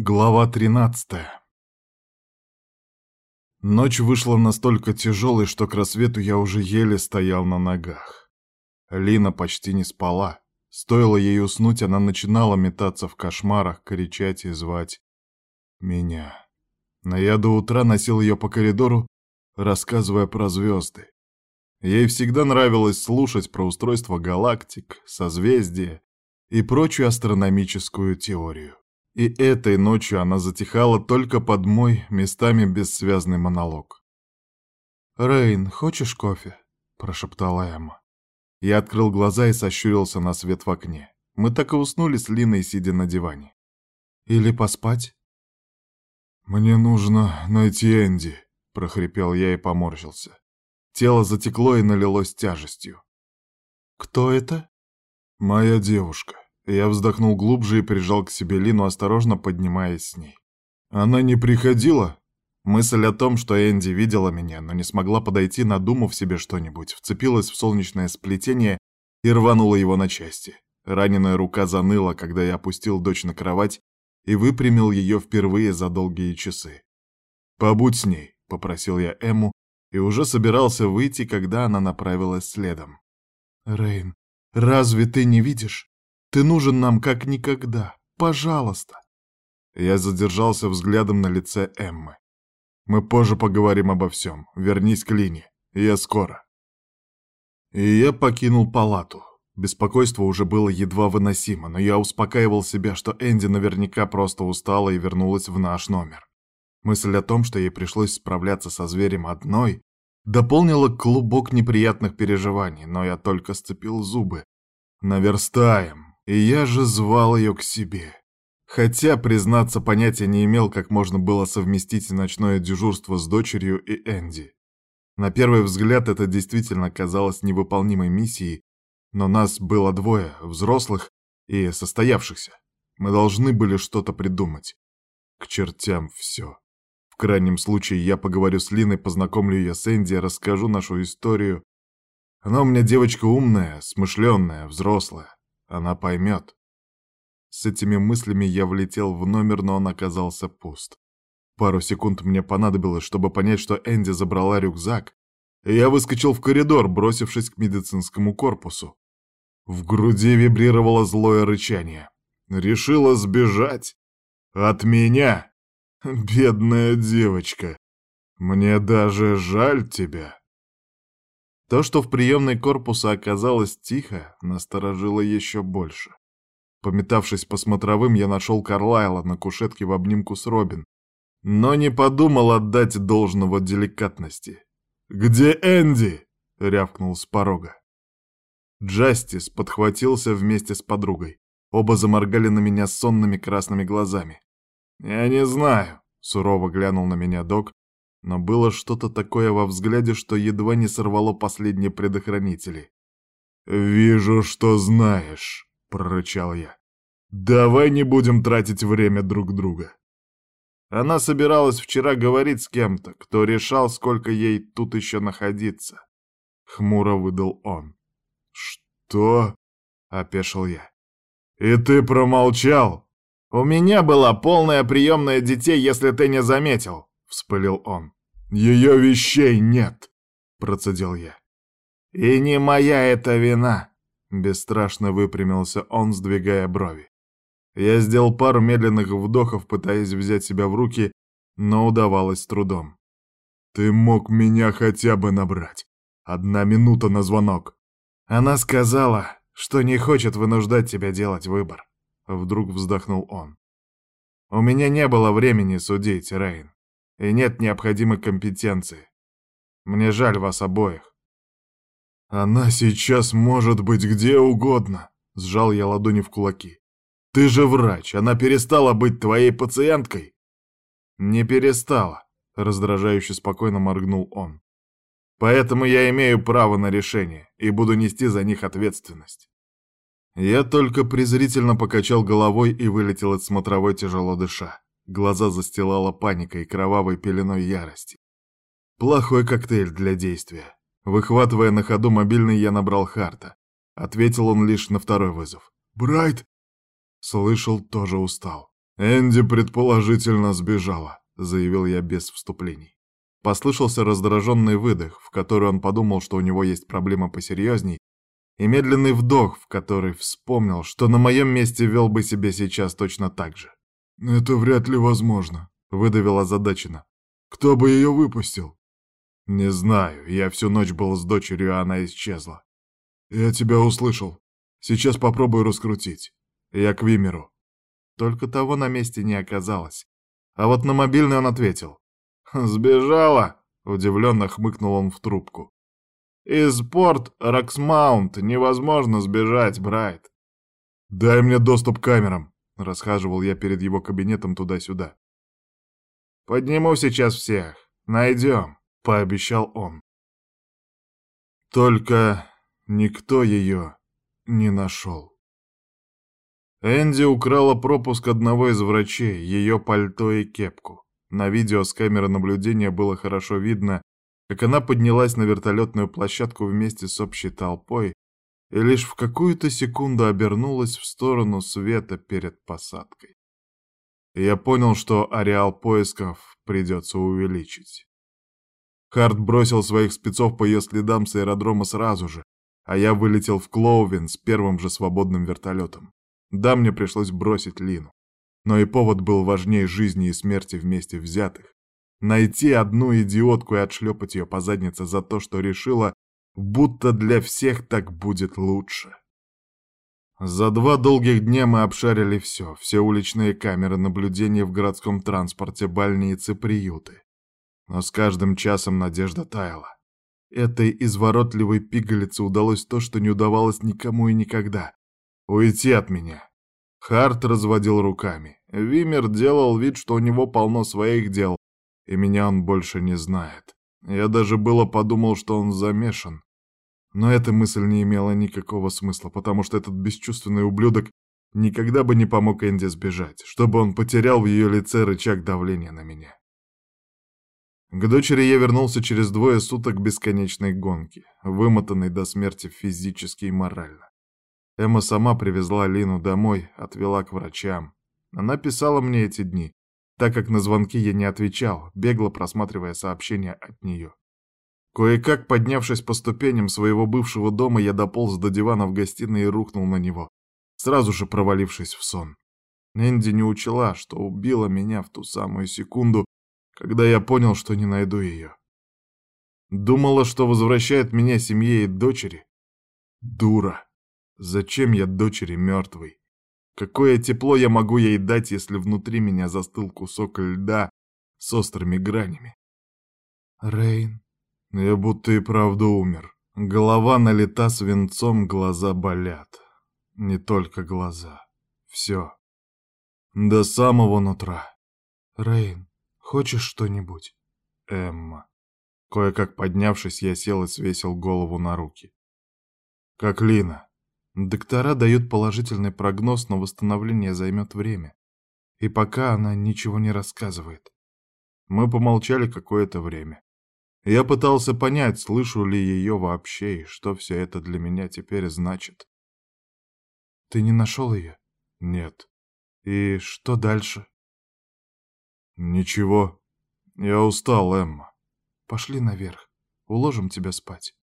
Глава 13 Ночь вышла настолько тяжелой, что к рассвету я уже еле стоял на ногах. Лина почти не спала. Стоило ей уснуть, она начинала метаться в кошмарах, кричать и звать меня. Но я до утра носил ее по коридору, рассказывая про звезды. Ей всегда нравилось слушать про устройство галактик, созвездия и прочую астрономическую теорию. И этой ночью она затихала только под мой местами бессвязный монолог. «Рейн, хочешь кофе?» — прошептала Эмма. Я открыл глаза и сощурился на свет в окне. Мы так и уснули с Линой, сидя на диване. «Или поспать?» «Мне нужно найти Энди», — прохрипел я и поморщился. Тело затекло и налилось тяжестью. «Кто это?» «Моя девушка». Я вздохнул глубже и прижал к себе Лину, осторожно поднимаясь с ней. Она не приходила? Мысль о том, что Энди видела меня, но не смогла подойти, надумав себе что-нибудь, вцепилась в солнечное сплетение и рванула его на части. Раненая рука заныла, когда я опустил дочь на кровать и выпрямил ее впервые за долгие часы. «Побудь с ней», — попросил я Эму, и уже собирался выйти, когда она направилась следом. «Рейн, разве ты не видишь? Ты нужен нам как никогда. Пожалуйста. Я задержался взглядом на лице Эммы. Мы позже поговорим обо всем. Вернись к Лине. Я скоро. И я покинул палату. Беспокойство уже было едва выносимо, но я успокаивал себя, что Энди наверняка просто устала и вернулась в наш номер. Мысль о том, что ей пришлось справляться со зверем одной, дополнила клубок неприятных переживаний, но я только сцепил зубы. Наверстаем. И я же звал ее к себе. Хотя, признаться, понятия не имел, как можно было совместить ночное дежурство с дочерью и Энди. На первый взгляд это действительно казалось невыполнимой миссией, но нас было двое, взрослых и состоявшихся. Мы должны были что-то придумать. К чертям все. В крайнем случае я поговорю с Линой, познакомлю ее с Энди, расскажу нашу историю. Она у меня девочка умная, смышленная, взрослая. Она поймет. С этими мыслями я влетел в номер, но он оказался пуст. Пару секунд мне понадобилось, чтобы понять, что Энди забрала рюкзак, и я выскочил в коридор, бросившись к медицинскому корпусу. В груди вибрировало злое рычание. Решила сбежать? От меня? Бедная девочка. Мне даже жаль тебя. То, что в приемной корпуса оказалось тихо, насторожило еще больше. Пометавшись по смотровым, я нашел Карлайла на кушетке в обнимку с Робин, но не подумал отдать должного деликатности. «Где Энди?» — рявкнул с порога. Джастис подхватился вместе с подругой. Оба заморгали на меня сонными красными глазами. «Я не знаю», — сурово глянул на меня док, но было что-то такое во взгляде, что едва не сорвало последние предохранители. «Вижу, что знаешь», — прорычал я. «Давай не будем тратить время друг друга». Она собиралась вчера говорить с кем-то, кто решал, сколько ей тут еще находиться. Хмуро выдал он. «Что?» — опешил я. «И ты промолчал?» «У меня была полная приемная детей, если ты не заметил», — вспылил он. «Ее вещей нет!» — процедил я. «И не моя это вина!» — бесстрашно выпрямился он, сдвигая брови. Я сделал пару медленных вдохов, пытаясь взять себя в руки, но удавалось с трудом. «Ты мог меня хотя бы набрать. Одна минута на звонок». Она сказала, что не хочет вынуждать тебя делать выбор. Вдруг вздохнул он. «У меня не было времени судить, Рейн и нет необходимой компетенции. Мне жаль вас обоих. Она сейчас может быть где угодно, сжал я ладони в кулаки. Ты же врач, она перестала быть твоей пациенткой. Не перестала, раздражающе спокойно моргнул он. Поэтому я имею право на решение и буду нести за них ответственность. Я только презрительно покачал головой и вылетел от смотровой тяжело дыша. Глаза застилала паника и кровавой пеленой ярости. Плохой коктейль для действия. Выхватывая на ходу мобильный, я набрал Харта. Ответил он лишь на второй вызов. «Брайт!» Слышал, тоже устал. Энди предположительно сбежала, заявил я без вступлений. Послышался раздраженный выдох, в который он подумал, что у него есть проблема посерьезней, и медленный вдох, в который вспомнил, что на моем месте вел бы себя сейчас точно так же. «Это вряд ли возможно», — выдавила озадаченно. «Кто бы ее выпустил?» «Не знаю, я всю ночь был с дочерью, а она исчезла». «Я тебя услышал. Сейчас попробую раскрутить. Я к Вимеру». Только того на месте не оказалось. А вот на мобильный он ответил. «Сбежала?» — удивленно хмыкнул он в трубку. «Из порт Роксмаунт невозможно сбежать, Брайт». «Дай мне доступ к камерам», — расхаживал я перед его кабинетом туда-сюда. «Подниму сейчас всех. Найдем», — пообещал он. Только никто ее не нашел. Энди украла пропуск одного из врачей, ее пальто и кепку. На видео с камеры наблюдения было хорошо видно, как она поднялась на вертолетную площадку вместе с общей толпой и лишь в какую-то секунду обернулась в сторону света перед посадкой. Я понял, что ареал поисков придется увеличить. Харт бросил своих спецов по ее следам с аэродрома сразу же, а я вылетел в Клоувин с первым же свободным вертолетом. Да, мне пришлось бросить Лину. Но и повод был важнее жизни и смерти вместе взятых. Найти одну идиотку и отшлепать ее по заднице за то, что решила, будто для всех так будет лучше. За два долгих дня мы обшарили все, все уличные камеры наблюдения в городском транспорте, больницы, приюты. Но с каждым часом надежда таяла. Этой изворотливой пигалице удалось то, что не удавалось никому и никогда Уйти от меня. Харт разводил руками. Вимер делал вид, что у него полно своих дел, и меня он больше не знает. Я даже было подумал, что он замешан. Но эта мысль не имела никакого смысла, потому что этот бесчувственный ублюдок никогда бы не помог Энди сбежать, чтобы он потерял в ее лице рычаг давления на меня. К дочери я вернулся через двое суток бесконечной гонки, вымотанный до смерти физически и морально. Эмма сама привезла Лину домой, отвела к врачам. Она писала мне эти дни, так как на звонки я не отвечал, бегло просматривая сообщения от нее. Кое-как, поднявшись по ступеням своего бывшего дома, я дополз до дивана в гостиной и рухнул на него, сразу же провалившись в сон. Энди не учла, что убила меня в ту самую секунду, когда я понял, что не найду ее. Думала, что возвращает меня семье и дочери. Дура. Зачем я дочери мертвой? Какое тепло я могу ей дать, если внутри меня застыл кусок льда с острыми гранями? Рейн, я будто и правда умер. Голова налита свинцом, глаза болят. Не только глаза. Все. До самого нутра. Рейн, хочешь что-нибудь? Эмма. Кое-как поднявшись, я сел и свесил голову на руки. Как Лина. Доктора дают положительный прогноз, но восстановление займет время. И пока она ничего не рассказывает. Мы помолчали какое-то время. Я пытался понять, слышу ли ее вообще, и что все это для меня теперь значит. Ты не нашел ее? Нет. И что дальше? Ничего. Я устал, Эмма. Пошли наверх. Уложим тебя спать.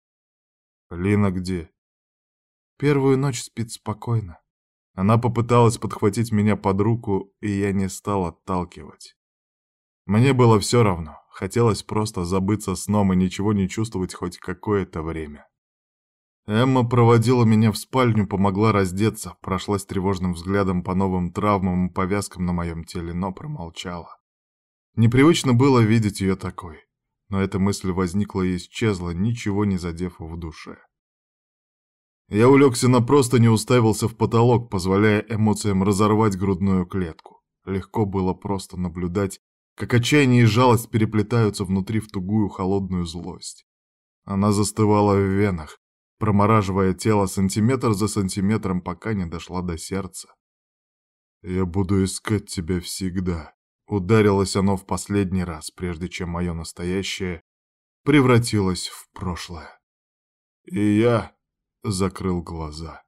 Лина где? Первую ночь спит спокойно. Она попыталась подхватить меня под руку, и я не стал отталкивать. Мне было все равно. Хотелось просто забыться сном и ничего не чувствовать хоть какое-то время. Эмма проводила меня в спальню, помогла раздеться, прошлась тревожным взглядом по новым травмам и повязкам на моем теле, но промолчала. Непривычно было видеть ее такой, но эта мысль возникла и исчезла, ничего не задев в душе. Я улегся на простыни, уставился в потолок, позволяя эмоциям разорвать грудную клетку. Легко было просто наблюдать, как отчаяние и жалость переплетаются внутри в тугую холодную злость. Она застывала в венах, промораживая тело сантиметр за сантиметром, пока не дошла до сердца. «Я буду искать тебя всегда», — ударилось оно в последний раз, прежде чем мое настоящее превратилось в прошлое. И я закрыл глаза.